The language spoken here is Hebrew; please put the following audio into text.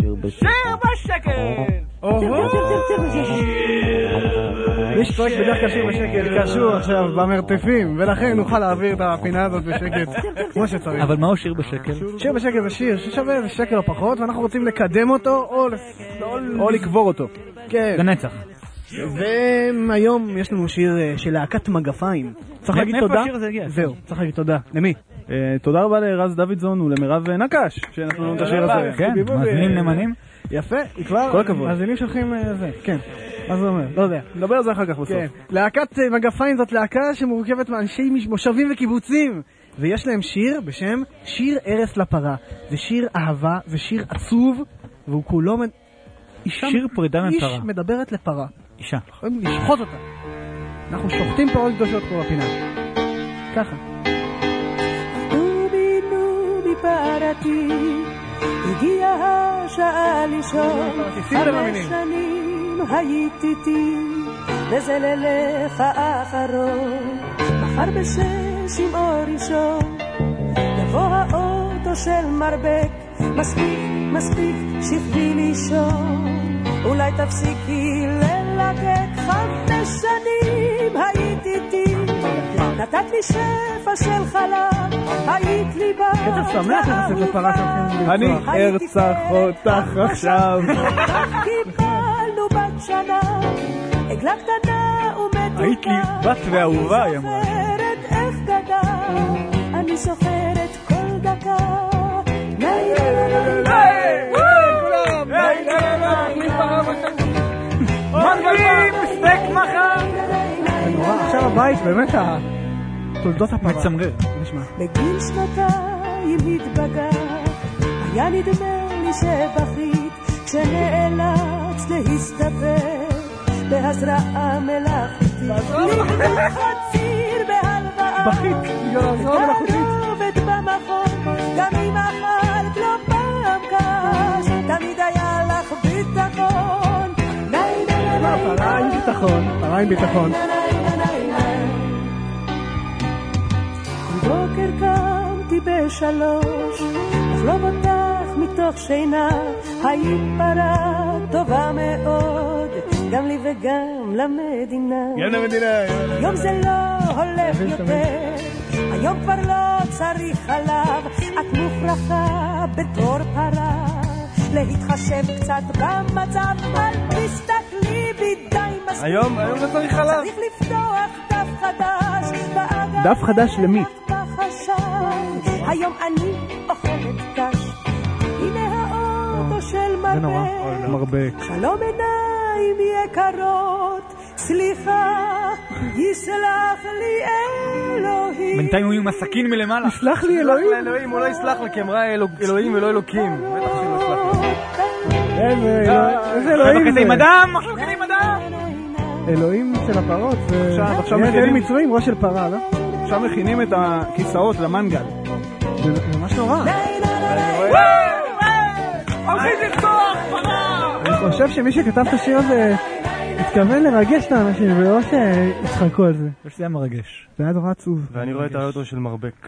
שיר בשקל! מי שצועק בדרך כלל שיר בשקל קשור עכשיו במרתפים, ולכן נוכל להעביר את הפינה הזאת בשקט כמו שצריך. אבל מהו שיר בשקל? שיר בשקל זה שיר ששווה איזה שקל או פחות, ואנחנו רוצים לקדם אותו או לקבור אותו. כן. לנצח. והיום יש לנו שיר אה, של להקת מגפיים. צריך להגיד תודה. זהו, צריך להגיד תודה. למי? אה, תודה רבה לרז דוידזון ולמירב נקש, שנתנו לנו את השיר הזה. כן. מאזינים נאמנים. יפה, כבר כל הכבוד. מאזינים שולחים אה, זה, כן. מה זה אומר? לא יודע. נדבר על זה אחר כך בסוף. כן. להקת אה, מגפיים זאת להקה שמורכבת מאנשי מושבים וקיבוצים. ויש להם שיר בשם שיר ארס לפרה. זה שיר אהבה, זה שיר עצוב, והוא כולו... מד- שיר פרידה איש מפרה. מדברת לפרה. אישה. יכולים לשחוט אותה. אנחנו שוחטים פרות קדושות פה בפינה. ככה. פרתי, הגיעה השעה לישון, חמש. שנים היית איתי, וזה לילך האחרון, מחר בשש עם אור ראשון, יבוא האוטו של מרבק, מספיק, מספיק, שכבי לישון, אולי תפסיקי ללקק, חמש נתת לי שפע של חלב, היית לי שמח שהולכים אני. ארצח אותך עכשיו. קיבלנו בת שנה, עגלה קטנה ומתוקה. היית לי בת ואהובה, היא אמרה. זוכרת איך גדל, אני זוכרת כל דקה. מגעים, סטייק מחר! עכשיו הבית, באמת, ה- תולדות הפרה. מצמרר. נשמע. בגיל שנתיים התבגרת, היה נדמה לי שבכית, כשנאלץ להסתפק בהזרעה מלאכותית. לבנות חציר בהלוואה. בכית, בגלל ההזרעה המלאכותית. תערובת במכון, גם אם אכלת לא פעם קש, תמיד היה לך ביטחון. ניי, פרה עם ביטחון, פרה עם ביטחון. בבוקר קמתי בשלוש, לחלוב אותך מתוך שינה, היית פרה טובה מאוד, גם לי וגם למדינה. כן, המדינה. היום זה לא הולך יותר, היום כבר לא צריך חלב, את מוכרחה בתור פרה, להתחשב קצת במצב, אל תסתכלי בי די מספיק. היום, היום לא צריך חלב. צריך לפתוח דף חדש, דף חדש למי? היום אני אוכלת קש, הנה האוטו של. מרבק. שלום עיניים יקרות, סליחה, יסלח לי אלוהים. בינתיים הוא עם הסכין מלמעלה. סלח לי אלוהים. לאלוהים, הוא לא יסלח לה, כי אמרה אלוה- אלוהים ולא אלוקים. בטח לא יסלח לה. איזה אלוהים- זה. עם אדם, עכשיו כזה עם אדם. אלוהים של הפרות. זה עכשיו- מכינים- אל מצרי עם ראש של פרה, לא? עכשיו מכינים את הכיסאות למנגל. זה זה ממש נורא. פרה! אני חושב שמי שכתב את השיר הזה התכוון לרגש את האנשים, ולא שיצחקו על זה. שזה היה מרגש. זה היה נורא עצוב. ואני רואה את האוטו של מרבק.